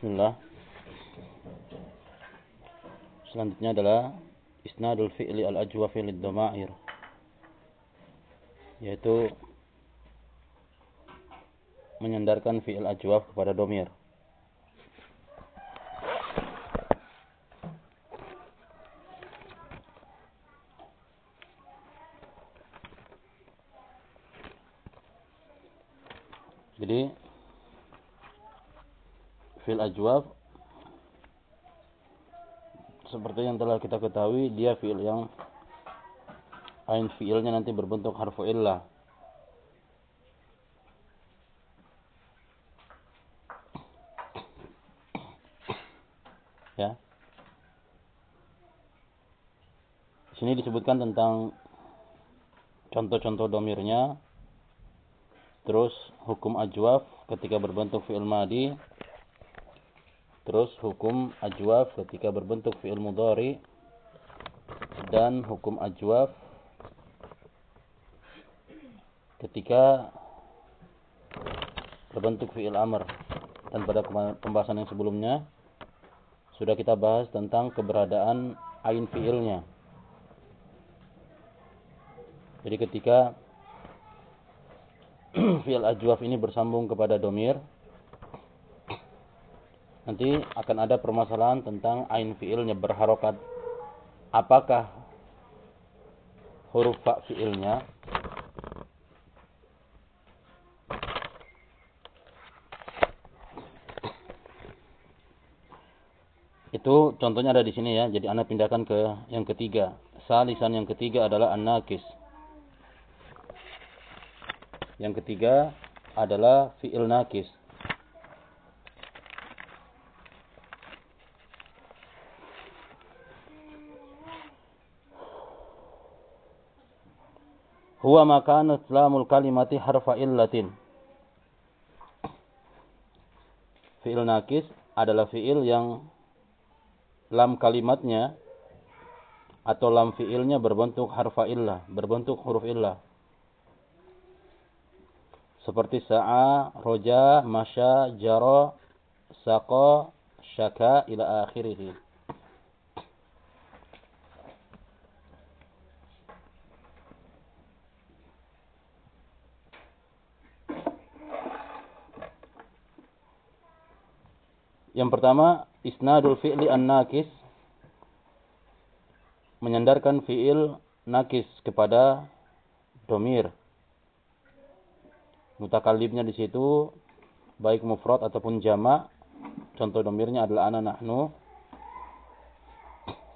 Bismillah. Selanjutnya adalah isnadul fi'li al-ajwafi lid-dama'ir. Yaitu menyandarkan fi'il ajwaf kepada domir. Jadi ajwab seperti yang telah kita ketahui dia fiil yang ain fiilnya nanti berbentuk harfu illah ya. Sini disebutkan tentang contoh-contoh domirnya terus hukum ajwaf ketika berbentuk fiil madi Terus hukum ajwaf ketika berbentuk fi'il mudhari dan hukum ajwaf ketika berbentuk fi'il amr. Dan pada pembahasan yang sebelumnya sudah kita bahas tentang keberadaan ain fi'ilnya. Jadi ketika fi'il ajwaf ini bersambung kepada domir, nanti akan ada permasalahan tentang ain fiilnya berharokat. Apakah huruf fa fiilnya itu contohnya ada di sini ya. Jadi anda pindahkan ke yang ketiga. Salisan yang ketiga adalah an-nakis. Yang ketiga adalah fi'il nakis. Huwa makana islamul kalimati harfa illatin. Fi'il nakis adalah fi'il yang lam kalimatnya atau lam fi'ilnya berbentuk harfa illah, berbentuk huruf illah. Seperti sa'a, roja, masya, jaro, saqa, syaka ila akhirih. Yang pertama, isnadul fi'li an-nakis menyandarkan fi'il nakis kepada domir. Mutakalibnya di situ baik mufrad ataupun jama. Contoh domirnya adalah ana nahnu.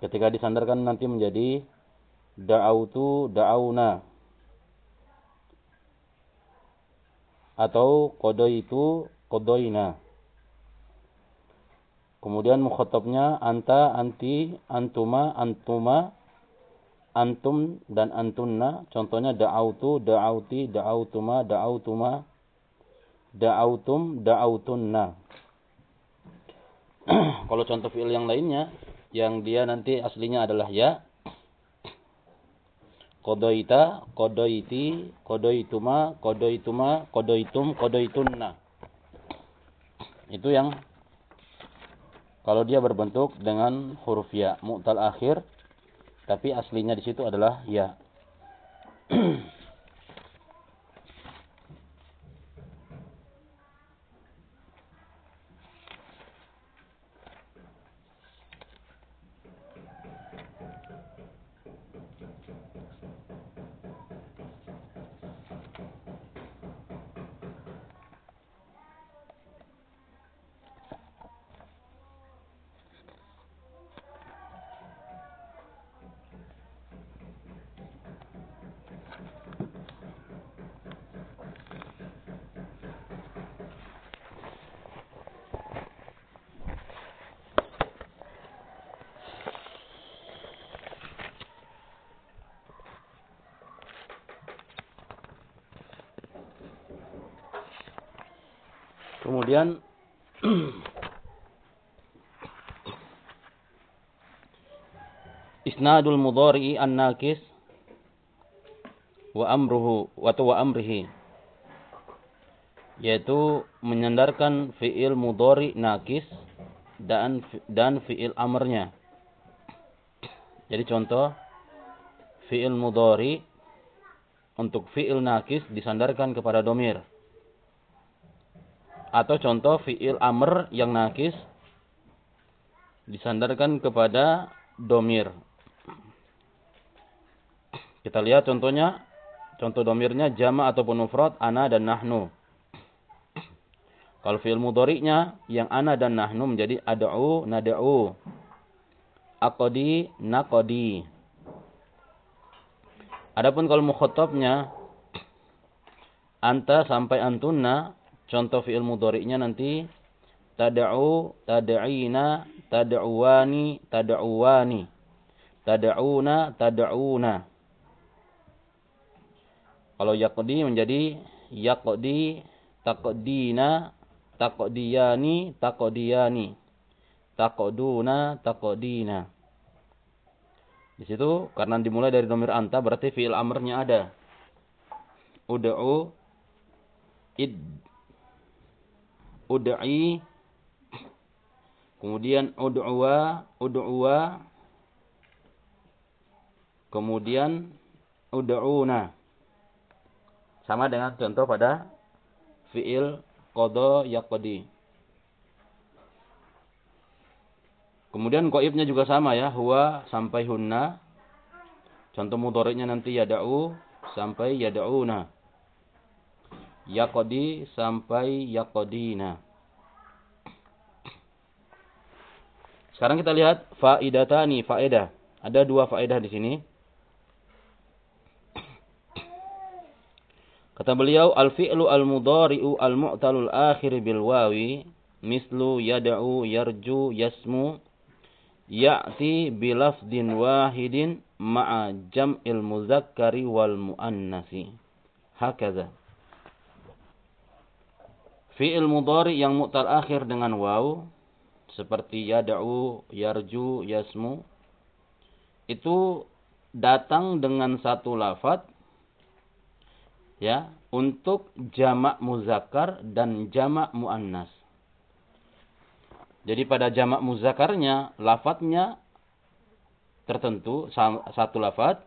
Ketika disandarkan nanti menjadi da'autu da'auna. Atau kodoitu kodoina. Kemudian mukhatabnya anta, anti, antuma, antuma, antum dan antunna. Contohnya da'autu, da'auti, da'autuma, da'autuma, da'autum, da'autunna. Kalau contoh fi'il yang lainnya yang dia nanti aslinya adalah ya. Kodoita, kodoiti, kodoituma, kodoituma, kodoitum, kodoitunna. Itu yang kalau dia berbentuk dengan huruf ya, mu'tal akhir, tapi aslinya di situ adalah ya. Kemudian isnadul mudhari an-nakis wa amruhu wa wa amrihi yaitu menyandarkan fiil mudhari nakis dan dan fiil amarnya. Jadi contoh fiil mudhari untuk fiil nakis disandarkan kepada domir. Atau contoh fiil amr yang nakis disandarkan kepada domir. Kita lihat contohnya, contoh domirnya jama ataupun mufrad ana dan nahnu. Kalau fi'il mudhari'nya yang ana dan nahnu menjadi ad'u, nad'u. Aqdi, naqdi. Adapun kalau mukhatabnya anta sampai antunna, contoh fi'il mudhari'nya nanti tad'u, tad'ina, tad'uwani, tad'uwani. Tad'una, tad'una. Kalau yaqdi menjadi yaqdi, taqdina, taqdiyani taqdiyani taqduna taqdina di situ karena dimulai dari domir anta berarti fiil amrnya ada ud'u id ud'i kemudian ud'uwa ud'uwa kemudian ud'una sama dengan contoh pada fiil Qadha yaqdi. Kemudian qaibnya juga sama ya, huwa sampai hunna. Contoh mudhari'nya nanti yada'u sampai yada'una. Yaqdi sampai yaqdina. Sekarang kita lihat faidatani, faedah. Ada dua faedah di sini. Kata beliau, al-fi'lu al-mudhari'u al-mu'talul akhir bil wawi mislu yad'u yarju yasmu ya'ti bilafdin wahidin ma'a jam'il muzakkari wal muannasi. Hakaza. Fi'il mudhari yang mu'tal akhir dengan waw seperti yad'u, yarju, yasmu itu datang dengan satu lafaz ya untuk jamak muzakkar dan jamak muannas. Jadi pada jamak muzakkarnya lafadznya tertentu satu lafadz.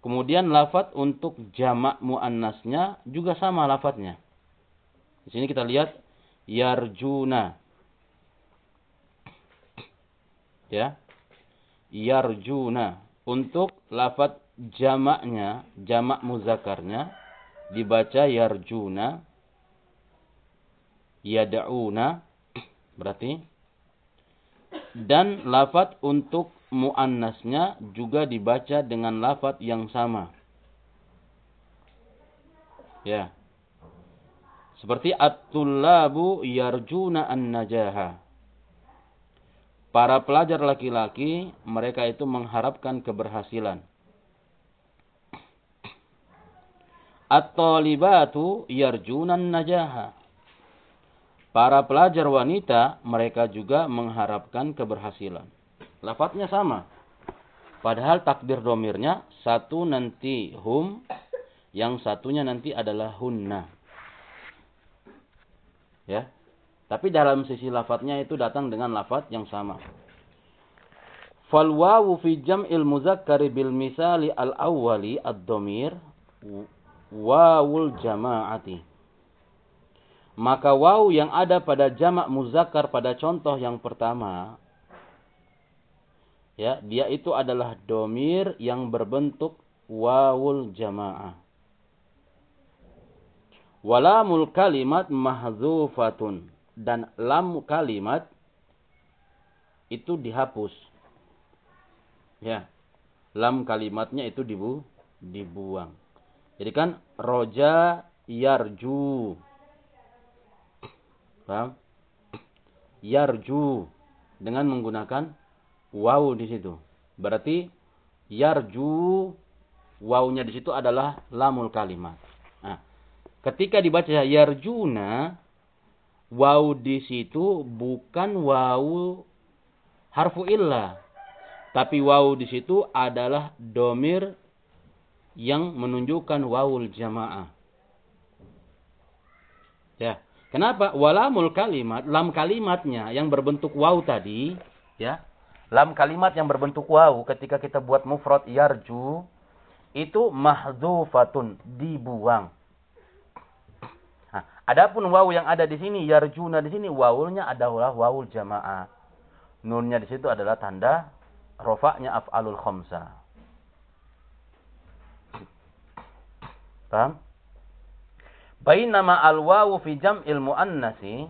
Kemudian lafadz untuk jamak muannasnya juga sama lafadznya. Di sini kita lihat yarjuna. Ya. Yarjuna. Untuk lafadz jamaknya, jamak muzakarnya dibaca yarjuna yada'una berarti dan lafat untuk muannasnya juga dibaca dengan lafat yang sama. Ya. Seperti at-tullabu yarjuna an-najaha. Para pelajar laki-laki mereka itu mengharapkan keberhasilan. At-talibatu yarjunan najaha. Para pelajar wanita, mereka juga mengharapkan keberhasilan. Lafadznya sama. Padahal takdir domirnya, satu nanti hum, yang satunya nanti adalah hunna. Ya. Tapi dalam sisi lafadznya itu datang dengan lafadz yang sama. Fal wawu fi jam'il muzakkari bil misali al-awwali ad-domir wawul jama'ati. Maka waw yang ada pada jamak muzakkar pada contoh yang pertama ya, dia itu adalah domir yang berbentuk wawul jama'ah. Walamul kalimat mahzufatun dan lam kalimat itu dihapus. Ya. Lam kalimatnya itu dibu dibuang. Jadi kan roja yarju. Paham? Yarju dengan menggunakan waw di situ. Berarti yarju wawnya di situ adalah lamul kalimat. Ketika dibaca yarjuna waw di situ bukan waw harfu illa. Tapi waw di situ adalah domir yang menunjukkan wawul jamaah. Ya, Kenapa? Walamul kalimat, lam kalimatnya yang berbentuk waw tadi, ya. Lam kalimat yang berbentuk waw ketika kita buat mufrad yarju itu mahdzufatun, dibuang. Adapun waw yang ada di sini yarjuna di sini wawulnya adalah wawul jamaah. Nunnya di situ adalah tanda rofaknya af'alul khamsa. Paham? Bainama al-wawu fi jam'il muannasi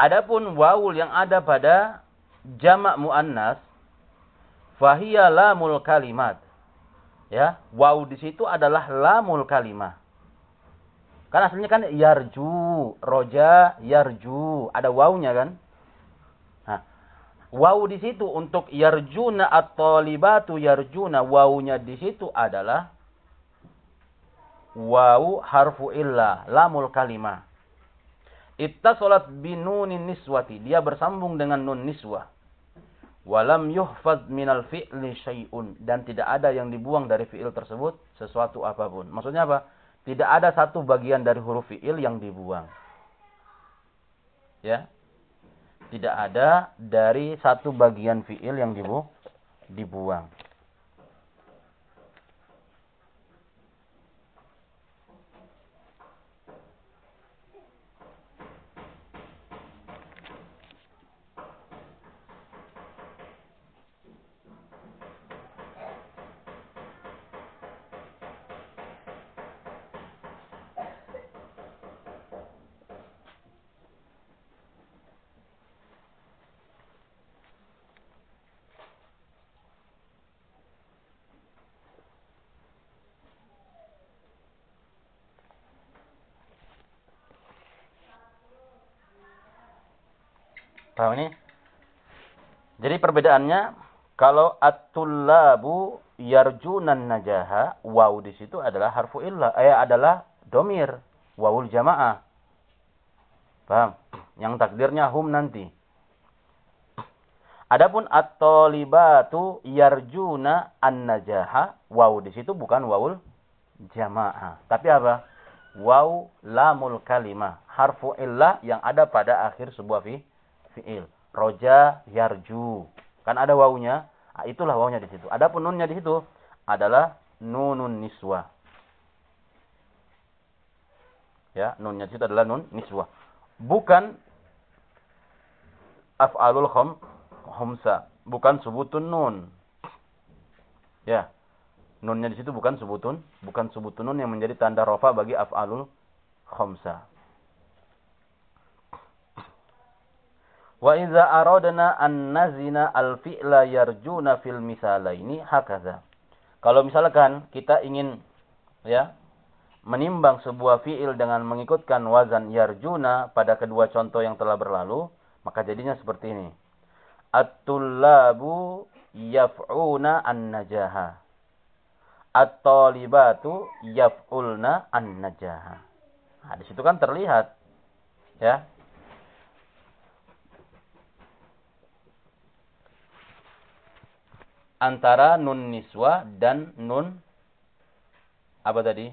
Adapun wawul yang ada pada jamak muannas fahiya lamul kalimat. Ya, wawu di situ adalah lamul kalimah. Kan aslinya kan yarju, roja, yarju, ada wawunya kan? Nah, wawu di situ untuk yarjuna atau libatu yarjuna, wawunya di situ adalah wawu harfu illa lamul kalimah. Ittasalat binunin niswati. Dia bersambung dengan nun niswah. Walam yuhfaz minal fi'li syai'un. Dan tidak ada yang dibuang dari fi'il tersebut sesuatu apa pun. Maksudnya apa? Tidak ada satu bagian dari huruf fi'il yang dibuang. Ya. Tidak ada dari satu bagian fi'il yang dibu dibuang. Paham ini? Jadi perbedaannya kalau at-tullabu yarjunan najaha, waw di situ adalah harfu illah, eh adalah domir, wawul jamaah. Paham? Yang takdirnya hum nanti. Adapun at-talibatu yarjuna an-najaha, waw di situ bukan wawul jamaah. Tapi apa? Waw lamul kalimah, harfu illah yang ada pada akhir sebuah fi fiil. Roja yarju. Kan ada wawunya. Nah, itulah wawunya di situ. Ada nunnya di situ adalah nunun niswa. Ya, nunnya di situ adalah nun niswa. Bukan af'alul khom, khomsa. Bukan subutun nun. Ya. Nunnya di situ bukan subutun, bukan subutun nun yang menjadi tanda rofa bagi af'alul khomsa. Wa idza aradna an nazina al fi'la yarjuna fil misalaini hakaza. Kalau misalkan kita ingin ya menimbang sebuah fi'il dengan mengikutkan wazan yarjuna pada kedua contoh yang telah berlalu, maka jadinya seperti ini. At-tullabu yaf'una an-najaha. At-talibatu yaf'ulna an-najaha. Nah, di situ kan terlihat ya, antara nun niswa dan nun apa tadi?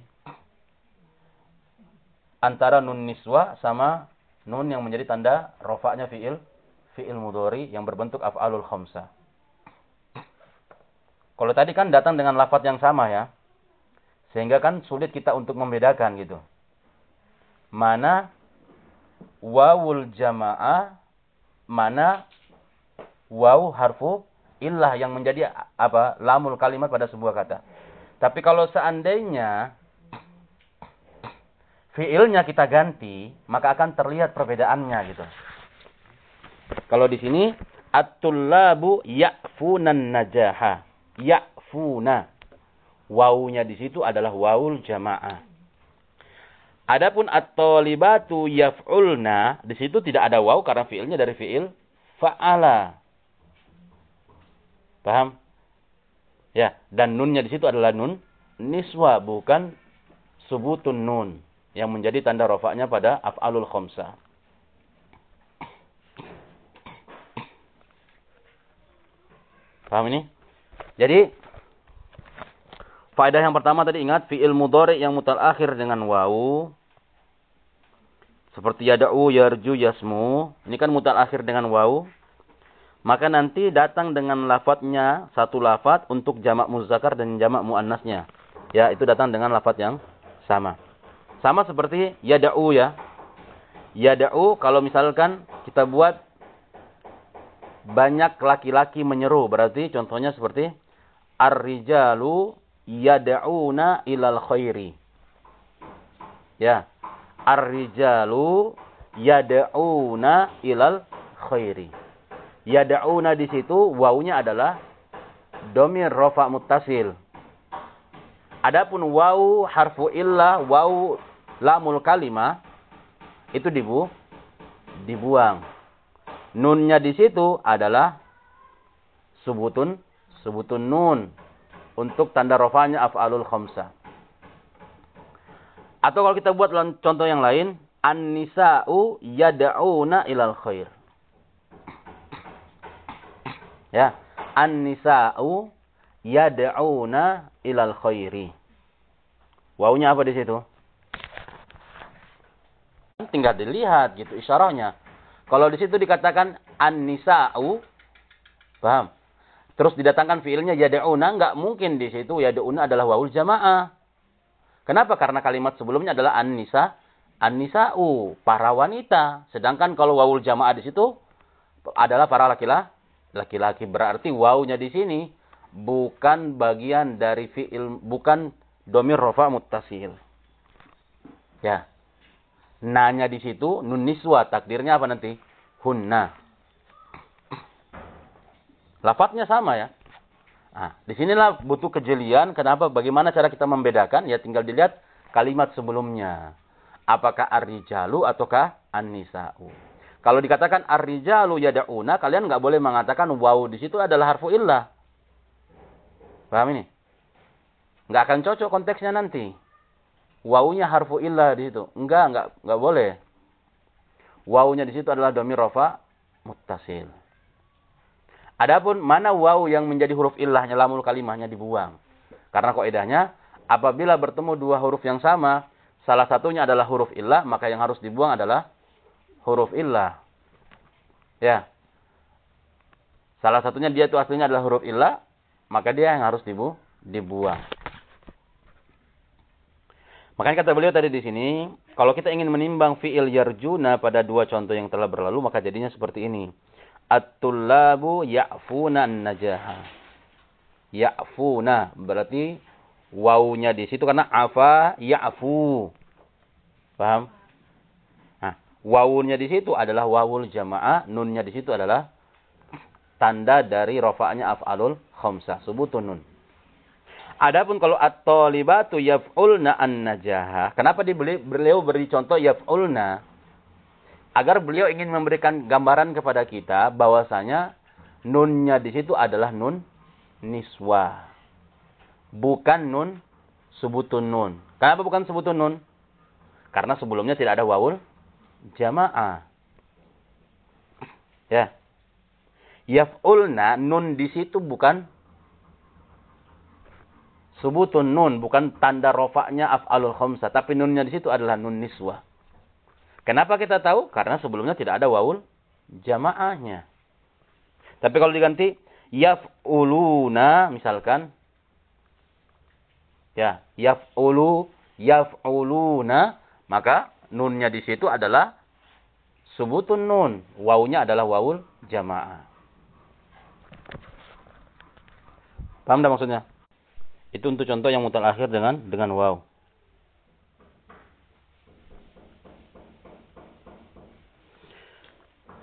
Antara nun niswa sama nun yang menjadi tanda rofaknya fi'il fi'il mudori yang berbentuk af'alul khamsa. Kalau tadi kan datang dengan lafaz yang sama ya. Sehingga kan sulit kita untuk membedakan gitu. Mana wawul jamaah, mana waw harfu illah yang menjadi apa lamul kalimat pada sebuah kata. Tapi kalau seandainya fiilnya kita ganti, maka akan terlihat perbedaannya gitu. Kalau di sini at-tullabu ya'funan najaha. Ya'funa. Wawunya di situ adalah wawul jamaah. Adapun at-talibatu yaf'ulna, di situ tidak ada waw karena fiilnya dari fiil fa'ala. Paham? Ya, dan nunnya di situ adalah nun niswa bukan subutun nun yang menjadi tanda rofaknya pada af'alul khomsa. Paham ini? Jadi faedah yang pertama tadi ingat fi'il mudhari yang mutal akhir dengan wawu seperti yada'u, yarju, yasmu, ini kan mutal akhir dengan waw, maka nanti datang dengan lafadznya satu lafadz untuk jamak muzakkar dan jamak muannasnya. Ya, itu datang dengan lafadz yang sama. Sama seperti yada'u ya. Yada'u kalau misalkan kita buat banyak laki-laki menyeru, berarti contohnya seperti ar-rijalu yada'una ilal khairi. Ya, ar-rijalu yad'una ilal khairi. Yad'una di situ wawunya adalah domir rofa muttasil. Adapun wawu harfu illa wawu lamul kalimah itu dibu dibuang. Nunnya di situ adalah subutun subutun nun untuk tanda rofanya af'alul khamsah. Atau kalau kita buat contoh yang lain, an-nisa'u yad'una ilal khair. Ya, an-nisa'u yad'una ilal khairi. Wawunya apa di situ? Tinggal dilihat gitu isyarahnya. Kalau di situ dikatakan an-nisa'u, paham? Terus didatangkan fiilnya yad'una, enggak mungkin di situ yad'una adalah wawul jamaah. Kenapa? Karena kalimat sebelumnya adalah an-nisa, an-nisa'u, para wanita. Sedangkan kalau wawul jamaah di situ adalah para laki-laki. Laki-laki berarti wawunya di sini bukan bagian dari fi'il, bukan domir rofa muttasil. Ya. Nanya di situ nun niswa, takdirnya apa nanti? Hunna. Lafadznya sama ya. Nah, di sinilah butuh kejelian. Kenapa? Bagaimana cara kita membedakan? Ya tinggal dilihat kalimat sebelumnya. Apakah ar-rijalu ataukah an-nisa'u. Kalau dikatakan ar-rijalu yada'una, kalian nggak boleh mengatakan waw di situ adalah harfu illah. Paham ini? Nggak akan cocok konteksnya nanti. Wawunya harfu illah di situ. Enggak, enggak, enggak boleh. Wawunya di situ adalah domir rofa muttasil. Adapun mana waw yang menjadi huruf illahnya lamul kalimahnya dibuang. Karena kaidahnya apabila bertemu dua huruf yang sama, salah satunya adalah huruf illah, maka yang harus dibuang adalah huruf illah. Ya. Salah satunya dia itu aslinya adalah huruf illah, maka dia yang harus dibu dibuang. Makanya kata beliau tadi di sini, kalau kita ingin menimbang fi'il yarjuna pada dua contoh yang telah berlalu, maka jadinya seperti ini. At-tullabu ya'funa najaha. Ya'funa berarti wawunya di situ karena afa ya'fu. Paham? Wawunya di situ adalah wawul jamaah, nunnya di situ adalah tanda dari rofa'nya af'alul khamsah, subutun nun. Adapun kalau at-talibatu yaf'ulna an-najaha. Kenapa dibeli beliau beri contoh yaf'ulna? agar beliau ingin memberikan gambaran kepada kita bahwasanya nunnya di situ adalah nun niswa. Bukan nun subutun nun. Kenapa bukan subutun nun? Karena sebelumnya tidak ada wawul jamaah. Ya. Yaf'ulna nun di situ bukan subutun nun, bukan tanda rofaknya af'alul khamsah, tapi nunnya di situ adalah nun niswa. Kenapa kita tahu? Karena sebelumnya tidak ada wawul jamaahnya. Tapi kalau diganti yaf'uluna misalkan ya, yaf'ulu yaf'uluna maka nunnya di situ adalah subutun nun. Wawunya adalah wawul jamaah. Paham dah maksudnya? Itu untuk contoh yang mutal akhir dengan dengan waw.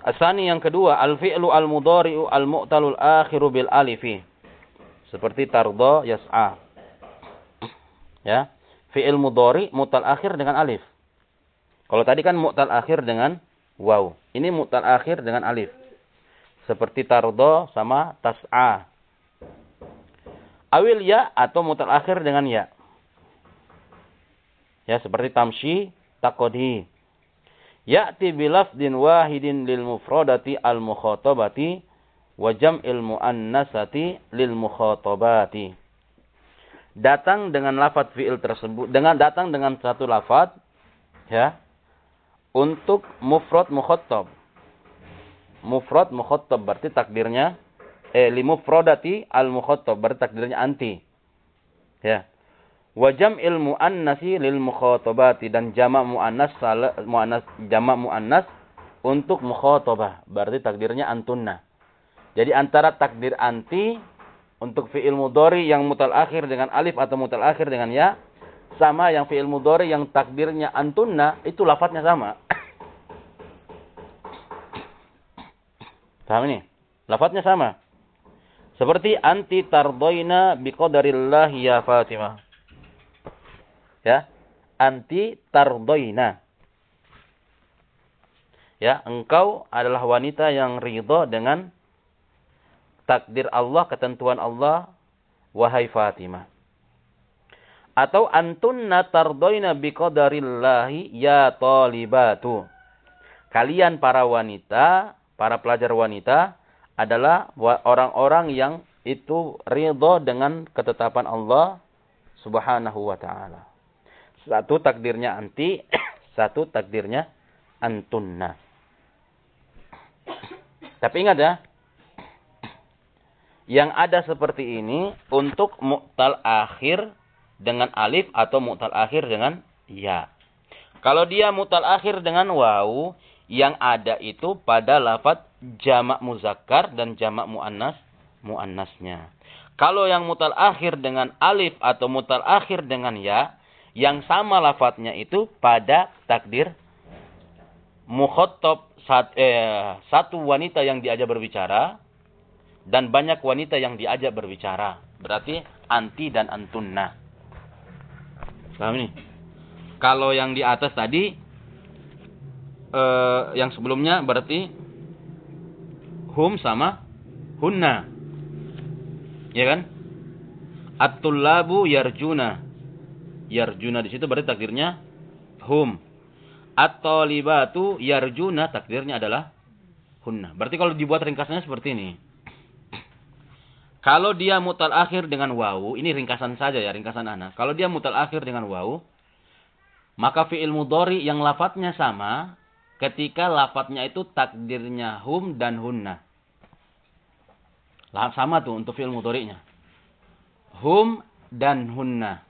Asani yang kedua, al-fi'lu al-mudhari'u al-mu'talul akhiru bil alifi. Seperti tardo yas'a. Ya. Fi'il mudhari mu'tal akhir dengan alif. Kalau tadi kan mu'tal akhir dengan waw. Ini mu'tal akhir dengan alif. Seperti tardo sama tas'a. Awil ya atau mu'tal akhir dengan ya. Ya, seperti tamshi, takodi. Ya'ti bilafdin wahidin lil mufradati al mukhatabati wa jam'il muannasati lil mukhatabati. Datang dengan lafaz fi'il tersebut, dengan datang dengan satu lafaz ya. Untuk mufrad mukhattab. Mufrad mukhattab berarti takdirnya eh li mufradati al mukhattab berarti takdirnya anti. Ya. Wa jam'il muannasi lil mukhatabati dan jamak muannas muannas jamak muannas untuk mukhatabah berarti takdirnya antunna. Jadi antara takdir anti untuk fi'il mudhari yang mutal akhir dengan alif atau mutal akhir dengan ya sama yang fi'il mudhari yang takdirnya antunna itu lafadznya sama. Paham ini? Lafadznya sama. Seperti anti tardoina biqadarillah ya Fatimah. Ya. Anti tardoina. Ya, engkau adalah wanita yang ridho dengan takdir Allah, ketentuan Allah, wahai Fatimah. Atau antunna tardoina biqadarillahi ya talibatu. Kalian para wanita, para pelajar wanita adalah orang-orang yang itu ridho dengan ketetapan Allah subhanahu wa ta'ala. Satu takdirnya anti, satu takdirnya antunna. Tapi ingat ya, yang ada seperti ini untuk mu'tal akhir dengan alif atau mu'tal akhir dengan ya. Kalau dia mu'tal akhir dengan waw, yang ada itu pada lafat jamak muzakkar dan jamak muannas muannasnya. Kalau yang mutal akhir dengan alif atau mutal akhir dengan ya, yang sama lafadznya itu pada takdir mukhotob sat, eh, satu wanita yang diajak berbicara dan banyak wanita yang diajak berbicara. Berarti anti dan antunna. Paham ini? Kalau yang di atas tadi eh, yang sebelumnya berarti hum sama hunna. Ya kan? At-tullabu yarjuna. Yarjuna di situ berarti takdirnya hum. At-talibatu yarjuna takdirnya adalah hunna. Berarti kalau dibuat ringkasnya seperti ini. Kalau dia mutal akhir dengan wawu, ini ringkasan saja ya, ringkasan anak. Kalau dia mutal akhir dengan wawu, maka fi'il mudhari yang lafadznya sama ketika lafadznya itu takdirnya hum dan hunna. Sama tuh untuk fi'il mudhari'nya. Hum dan hunna.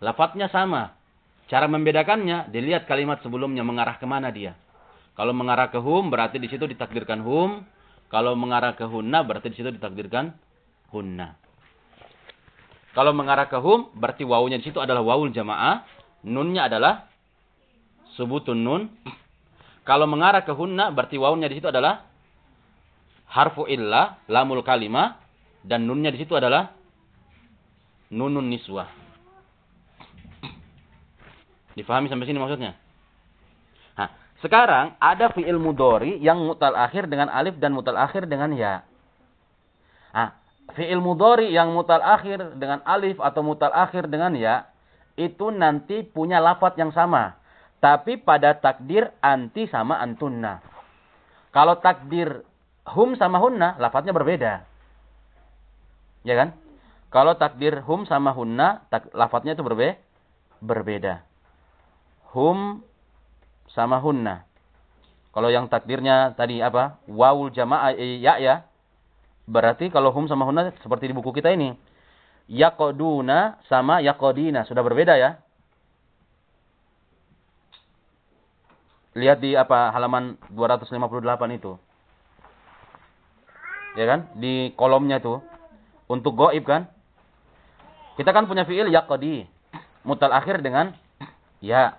Lafadznya sama. Cara membedakannya, dilihat kalimat sebelumnya mengarah ke mana dia. Kalau mengarah ke hum, berarti di situ ditakdirkan hum. Kalau mengarah ke hunna, berarti di situ ditakdirkan hunna. Kalau mengarah ke hum, berarti wawunya di situ adalah wawul jamaah. Nunnya adalah subutun nun. Kalau mengarah ke hunna, berarti wawunya di situ adalah harfu illa, lamul kalimah. Dan nunnya di situ adalah nunun niswah. Difahami sampai sini maksudnya? Nah, sekarang ada fi'il mudori yang mutal akhir dengan alif dan mutal akhir dengan ya. Nah, fi'il mudhari yang mutal akhir dengan alif atau mutal akhir dengan ya itu nanti punya lafat yang sama. Tapi pada takdir anti sama antunna. Kalau takdir hum sama hunna lafadznya berbeda. Ya kan? Kalau takdir hum sama hunna tak, lafadznya itu berbe berbeda. Hum sama hunna. Kalau yang takdirnya tadi apa? Wawul jamaah eh, ya ya Berarti kalau hum sama hunna seperti di buku kita ini. Yakoduna sama yakodina. Sudah berbeda ya. Lihat di apa halaman 258 itu. Ya kan? Di kolomnya itu. Untuk goib kan. Kita kan punya fi'il yakodi. Mutal akhir dengan ya.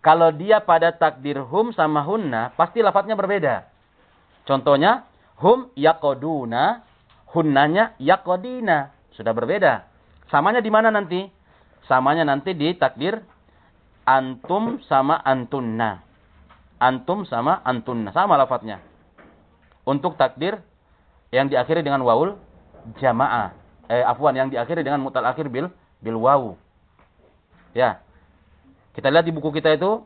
Kalau dia pada takdir hum sama hunna, pasti lafadznya berbeda. Contohnya, Hum yakoduna, hunnanya yakodina. Sudah berbeda. Samanya di mana nanti? Samanya nanti di takdir antum sama antunna. Antum sama antunna. Sama lafadznya. Untuk takdir yang diakhiri dengan wawul jamaah. Eh, afwan, yang diakhiri dengan mutal akhir bil, bil wawu. Ya. Kita lihat di buku kita itu.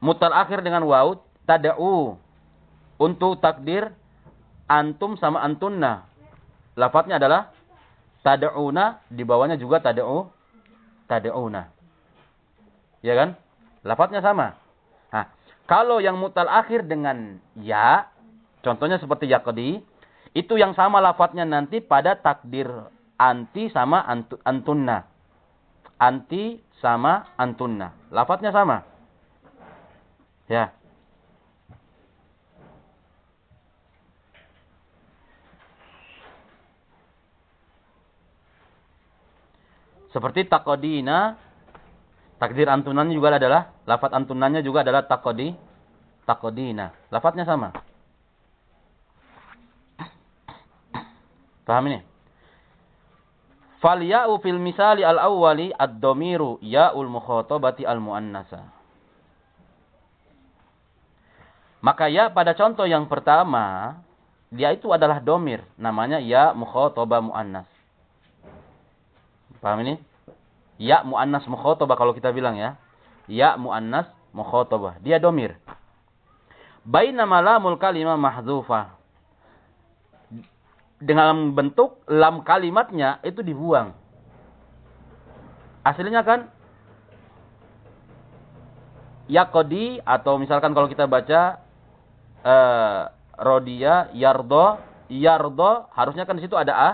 Mutal akhir dengan wawu. Tada'u untuk takdir antum sama antunna. Lafadznya adalah tad'una, di bawahnya juga tad'u, tad'una. Ya kan? Lafadznya sama. Nah, kalau yang mutal akhir dengan ya, contohnya seperti yakodi, itu yang sama lafadznya nanti pada takdir anti sama antunna. Anti sama antunna. Lafadznya sama. Ya. Seperti takodina, takdir antunannya juga adalah, lafat antunannya juga adalah takodi, takodina. Lafadznya sama. Paham ini? Fal ya'u fil misali al-awwali ad-domiru ya'ul mukhotabati al-muannasa. Maka ya pada contoh yang pertama, dia itu adalah domir. Namanya ya mukhotobah muannas. Paham ini? Ya mu'annas mukhotobah kalau kita bilang ya. Ya mu'annas mukhotobah. Dia domir. Bainama lamul kalimah mahzufah. Dengan bentuk lam kalimatnya itu dibuang. Aslinya kan yakodi atau misalkan kalau kita baca uh, rodia yardo yardo harusnya kan di situ ada a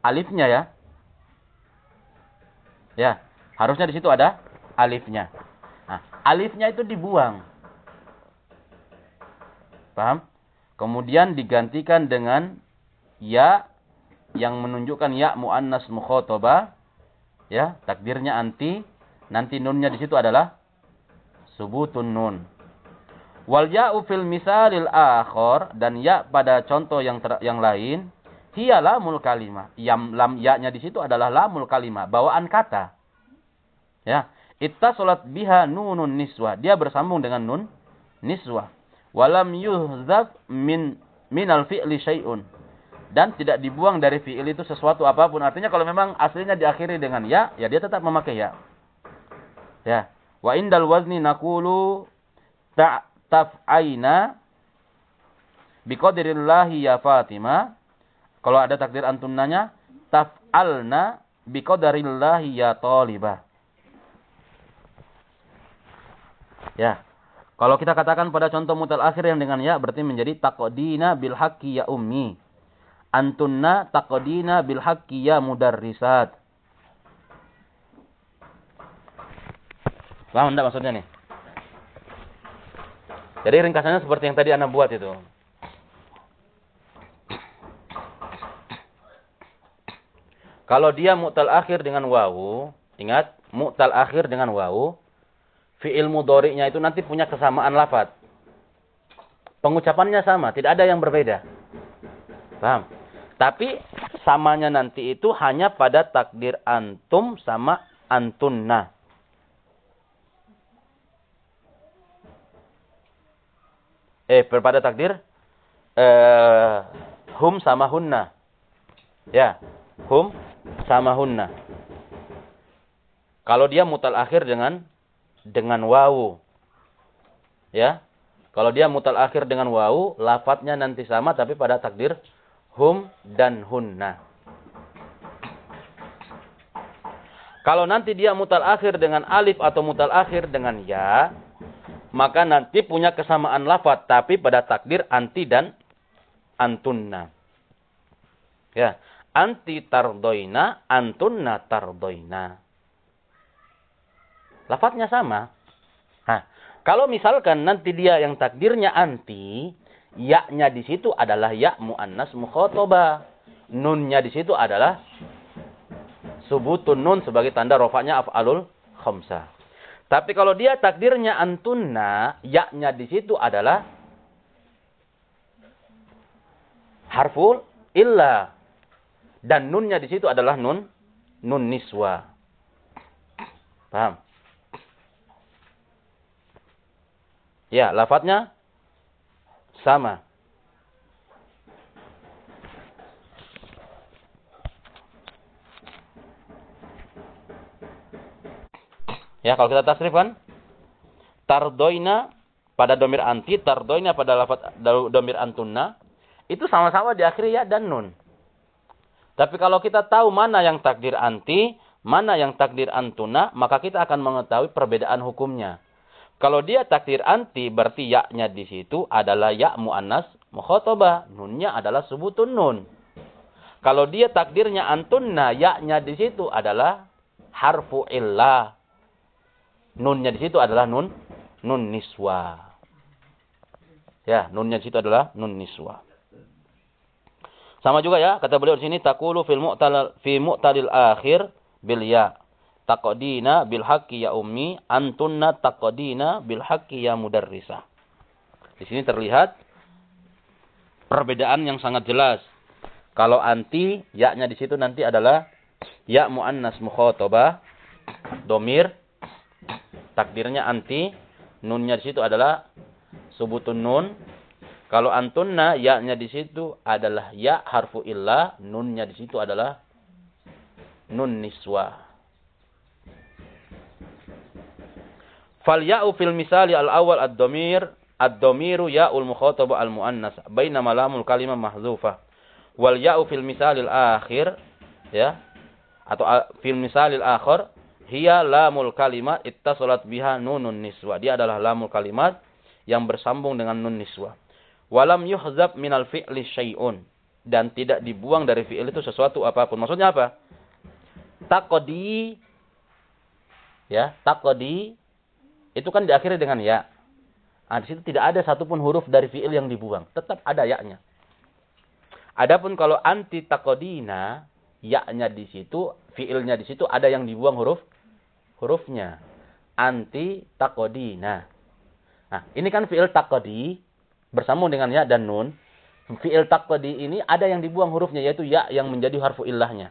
alifnya ya Ya, harusnya di situ ada alifnya. Nah, alifnya itu dibuang. Paham? Kemudian digantikan dengan ya yang menunjukkan ya muannas mukhotoba. Ya, takdirnya anti. Nanti nunnya di situ adalah subutun nun. Wal ya'u fil misalil akhor dan ya pada contoh yang ter, yang lain Hiya lamul kalimah. Yang lam ya-nya di situ adalah lamul kalimah, bawaan kata. Ya. Itta salat biha nunun niswa. Dia bersambung dengan nun niswa. Walam yuhzaf min minal fi'li syai'un. Dan tidak dibuang dari fi'il itu sesuatu apa pun. Artinya kalau memang aslinya diakhiri dengan ya, ya dia tetap memakai ya. Ya. Wa indal wazni nakulu ta'taf'aina biqadrillahi ya Fatimah kalau ada takdir antunnanya, taf'alna biqadarillahi ya talibah. Ya. Kalau kita katakan pada contoh mutal akhir yang dengan ya berarti menjadi taqdina bil haqqi ya ummi. Antunna taqdina bil haqqi ya mudarrisat. Paham enggak maksudnya nih? Jadi ringkasannya seperti yang tadi Anda buat itu. Kalau dia mu'tal akhir dengan wawu, ingat, mu'tal akhir dengan wawu, fi'il mudori'nya itu nanti punya kesamaan lafad. Pengucapannya sama, tidak ada yang berbeda. Paham? Tapi samanya nanti itu hanya pada takdir antum sama antunna. Eh, pada takdir eh, hum sama hunna. Ya, hum sama hunna. Kalau dia mutal akhir dengan dengan wawu. Ya. Kalau dia mutal akhir dengan wawu, lafadznya nanti sama tapi pada takdir hum dan hunna. Kalau nanti dia mutal akhir dengan alif atau mutal akhir dengan ya, maka nanti punya kesamaan lafadz tapi pada takdir anti dan antunna. Ya. Anti tardoina, antunna tardoina. Lafadznya sama. Nah, kalau misalkan nanti dia yang takdirnya anti, yaknya di situ adalah ya muannas mukhotoba. Nunnya di situ adalah subutun nun sebagai tanda rofaknya af'alul khamsah. Tapi kalau dia takdirnya antunna, yaknya di situ adalah harful illa dan nunnya di situ adalah nun nun niswa. Paham? Ya, lafadznya sama. Ya, kalau kita tasrifkan tardoina pada domir anti, tardoina pada lafaz domir antunna, itu sama-sama diakhiri ya dan nun. Tapi kalau kita tahu mana yang takdir anti, mana yang takdir antuna, maka kita akan mengetahui perbedaan hukumnya. Kalau dia takdir anti berarti yaknya di situ adalah ya muannas mukhatabah. Nunnya adalah sebutun nun. Kalau dia takdirnya antunna, yaknya di situ adalah harfu illah. Nunnya di situ adalah nun nun niswa. Ya, nunnya di situ adalah nun niswa. Sama juga ya, kata beliau di sini takulu fil mu'tal fi mu'talil akhir bil ya taqdina bil haqqi ya ummi antunna taqdina bil haqqi ya mudarrisah. Di sini terlihat perbedaan yang sangat jelas. Kalau anti, yaknya di situ nanti adalah ya muannas mukhatabah, domir, takdirnya anti, nunnya di situ adalah subutun nun. Kalau antunna, yaknya di situ adalah ya harfu illah, nunnya di situ adalah nun niswa. Fal ya'u fil misali al-awwal ad-dhamir ad-dhamiru ya'ul mukhatab al-muannas bainama lamul kalimah mahdzufah. Wal ya'u fil misali al-akhir ya atau fil misali al-akhir hiya lamul kalimat ittasalat biha nunun niswa. Dia adalah lamul kalimat yang bersambung dengan nun niswa. Walam yuhzab minal fi'li syai'un dan tidak dibuang dari fi'il itu sesuatu apa pun. Maksudnya apa? Taqdi ya, taqdi itu kan diakhiri dengan ya. Nah, di situ tidak ada satupun huruf dari fiil yang dibuang. Tetap ada yaknya. Adapun kalau anti takodina, yaknya di situ, fiilnya di situ ada yang dibuang huruf hurufnya. Anti takodina. Nah, ini kan fiil takodi bersambung dengan ya dan nun. Fiil takodi ini ada yang dibuang hurufnya yaitu ya yang menjadi harfu illahnya.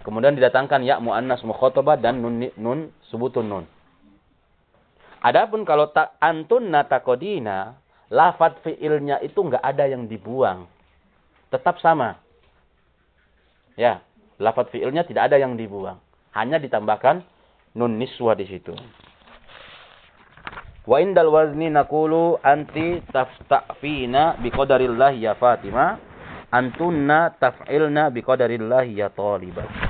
Kemudian didatangkan ya muannas mukhatabah dan nun nun subutun nun. Adapun kalau tak antun natakodina, lafat fiilnya itu nggak ada yang dibuang. Tetap sama. Ya, lafat fiilnya tidak ada yang dibuang. Hanya ditambahkan nun niswa di situ. Wa indal wazni nakulu anti tafta'fina biqadarillah ya Fatimah. Antunna taf'ilna biqadarillah ya Talibah.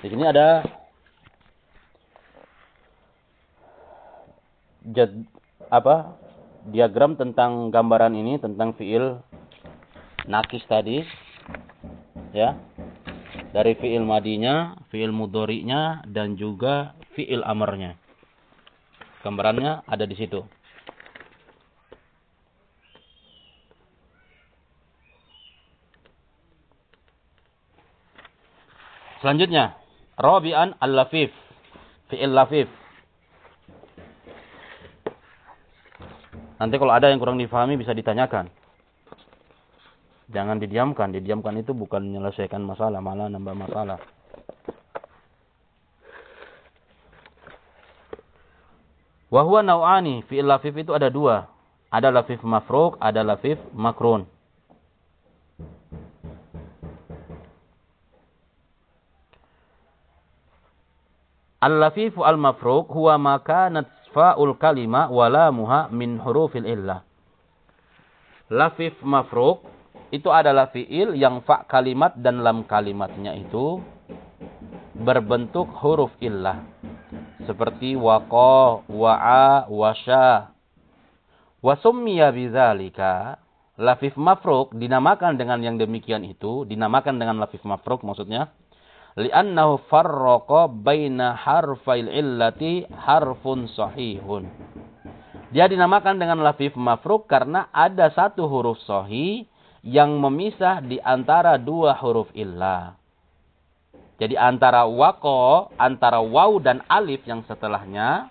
Di sini ada jad, apa diagram tentang gambaran ini tentang fiil nakis tadi ya dari fiil madinya, fiil mudorinya dan juga fiil amarnya. Gambarannya ada di situ. Selanjutnya Rabi'an al-lafif. Fi'il lafif. Nanti kalau ada yang kurang difahami bisa ditanyakan. Jangan didiamkan. Didiamkan itu bukan menyelesaikan masalah, malah nambah masalah. Wahwa nau'ani. Fi'il lafif itu ada dua. Ada lafif mafruk, ada lafif makrun. Al-lafifu al-mafruq huwa maka fa'ul kalima walamuha min hurufil illah. Lafif mafruq itu adalah fi'il yang fa kalimat dan lam kalimatnya itu berbentuk huruf illah. Seperti waqa, wa'a, wasya. Wasummiya bidzalika lafif mafruq dinamakan dengan yang demikian itu, dinamakan dengan lafif mafruq maksudnya li'annahu farraqa baina harfail illati harfun sahihun. Dia dinamakan dengan lafif mafruk karena ada satu huruf sahih yang memisah di antara dua huruf illah. Jadi antara wako, antara waw dan alif yang setelahnya,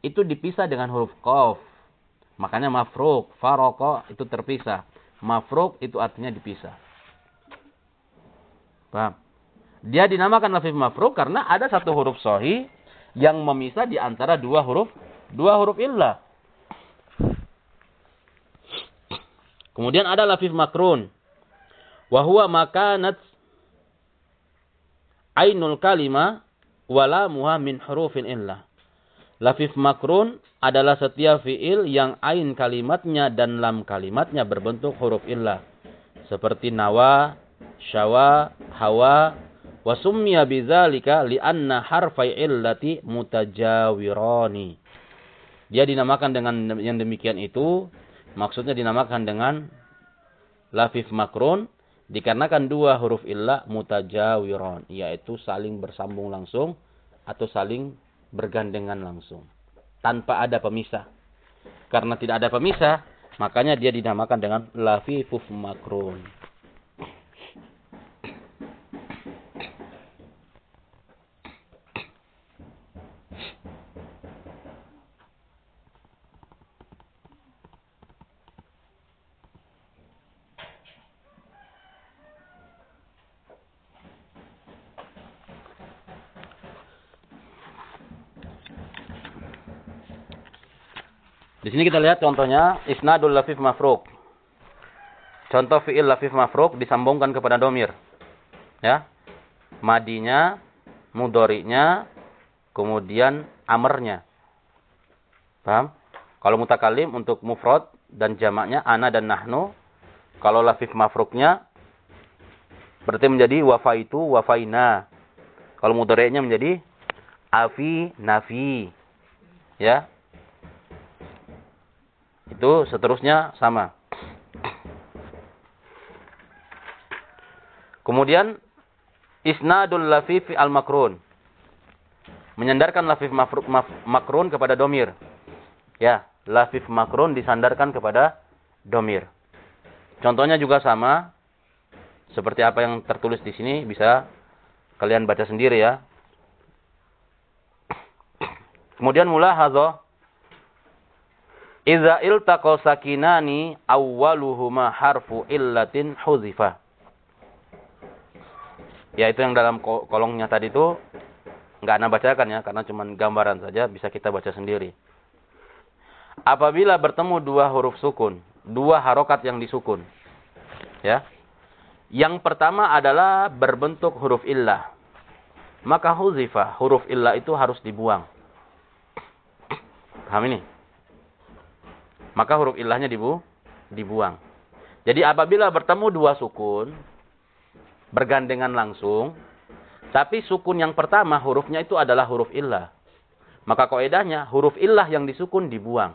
itu dipisah dengan huruf qaf. Makanya mafruk, faroko itu terpisah. Mafruk itu artinya dipisah. Paham? Dia dinamakan lafif mafruk karena ada satu huruf sohi yang memisah di antara dua huruf dua huruf illah. Kemudian ada lafif makrun. Wahwa makanat ainul kalima wala muha min hurufin illah. Lafif makrun adalah setiap fiil yang ain kalimatnya dan lam kalimatnya berbentuk huruf illah. Seperti nawa, syawa, hawa, wa summiya bidzalika li'anna harfai illati mutajawirani. Dia dinamakan dengan yang demikian itu Maksudnya dinamakan dengan lafif makrun dikarenakan dua huruf illah mutajawiron yaitu saling bersambung langsung atau saling bergandengan langsung tanpa ada pemisah. Karena tidak ada pemisah, makanya dia dinamakan dengan lafifuf makrun. Di sini kita lihat contohnya isnadul lafif mafruk. Contoh fi'il lafif mafruk disambungkan kepada domir. Ya. Madinya, mudorinya, kemudian amernya. Paham? Kalau mutakalim untuk mufrad dan jamaknya ana dan nahnu. Kalau lafif mafruknya berarti menjadi wafaitu, wafaina. Kalau mudorinya menjadi afi, nafi. Ya, itu seterusnya sama. Kemudian isnadul lafif al makrun. Menyandarkan lafif makrun kepada domir. Ya, lafif makrun disandarkan kepada domir. Contohnya juga sama. Seperti apa yang tertulis di sini bisa kalian baca sendiri ya. Kemudian mula hazo Iza iltaqa sakinani awwaluhuma harfu illatin huzifa. Ya itu yang dalam kolongnya tadi itu enggak ana bacakan ya karena cuma gambaran saja bisa kita baca sendiri. Apabila bertemu dua huruf sukun, dua harokat yang disukun. Ya. Yang pertama adalah berbentuk huruf illah. Maka huzifa, huruf illah itu harus dibuang. Paham ini? Maka huruf ilahnya dibu dibuang. Jadi apabila bertemu dua sukun bergandengan langsung, tapi sukun yang pertama hurufnya itu adalah huruf illah. Maka kaidahnya huruf illah yang disukun dibuang.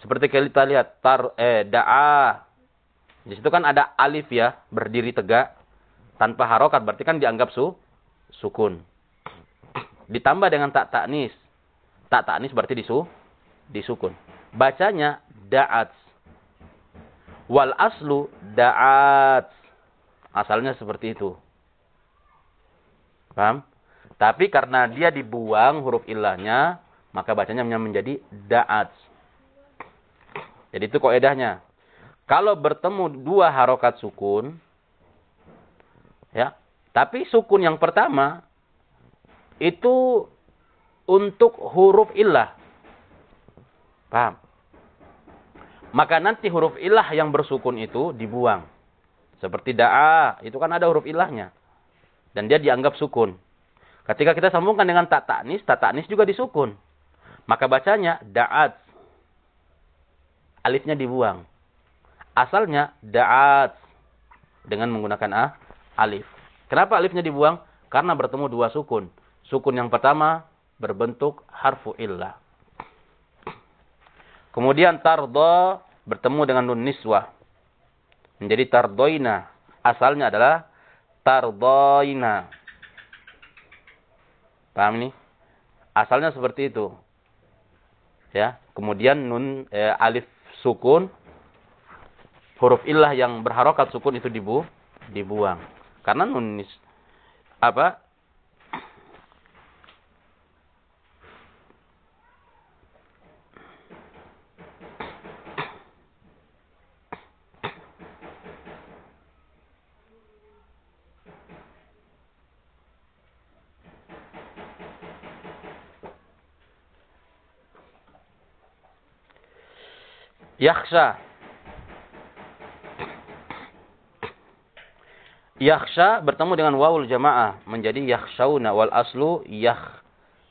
Seperti kita lihat tar eh da'a. Di situ kan ada alif ya, berdiri tegak tanpa harokat berarti kan dianggap su sukun. Ditambah dengan tak taknis. Tak taknis berarti disu disukun. Bacanya da'at. Wal aslu da'at. Asalnya seperti itu. Paham? Tapi karena dia dibuang huruf ilahnya, maka bacanya menjadi da'at. Jadi itu koedahnya. Kalau bertemu dua harokat sukun, ya, tapi sukun yang pertama itu untuk huruf ilah. Paham? Maka nanti huruf ilah yang bersukun itu dibuang. Seperti da'a, itu kan ada huruf ilahnya. Dan dia dianggap sukun. Ketika kita sambungkan dengan tak taknis, tak taknis juga disukun. Maka bacanya da'at. Alifnya dibuang. Asalnya da'at. Dengan menggunakan a, alif. Kenapa alifnya dibuang? Karena bertemu dua sukun. Sukun yang pertama berbentuk harfu illah. Kemudian tardo bertemu dengan nun niswah. Menjadi tardoina. Asalnya adalah tardoina. Paham ini? Asalnya seperti itu. Ya, kemudian nun eh, alif sukun huruf illah yang berharokat sukun itu dibu dibuang. Karena nun nis apa Yakhsha. Yakhsha bertemu dengan wawul jamaah menjadi yakhshauna wal aslu yakhshauna.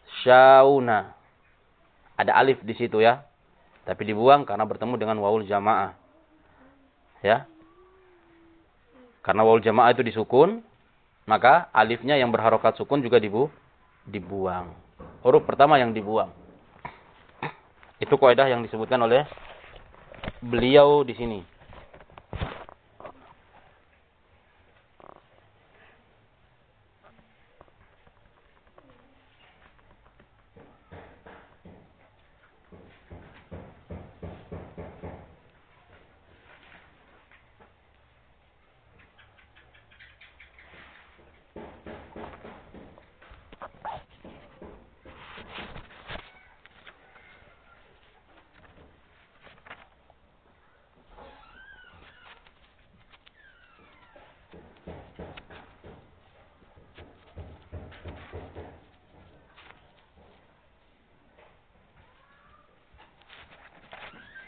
Ada alif di situ ya. Tapi dibuang karena bertemu dengan wawul jamaah. Ya. Karena wawul jamaah itu disukun, maka alifnya yang berharokat sukun juga dibu dibuang. Huruf pertama yang dibuang. Itu kaidah yang disebutkan oleh beliau di sini.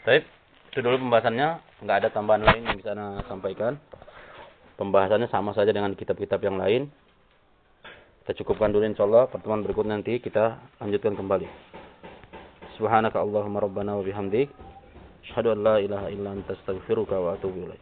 Baik, itu dulu pembahasannya. Nggak ada tambahan lain yang bisa saya sampaikan. Pembahasannya sama saja dengan kitab-kitab yang lain. Kita cukupkan dulu insyaallah. Pertemuan berikut nanti kita lanjutkan kembali. Subhanaka Allahumma rabbana wa bihamdik. Asyhadu an la ilaha illa anta astaghfiruka wa atubu.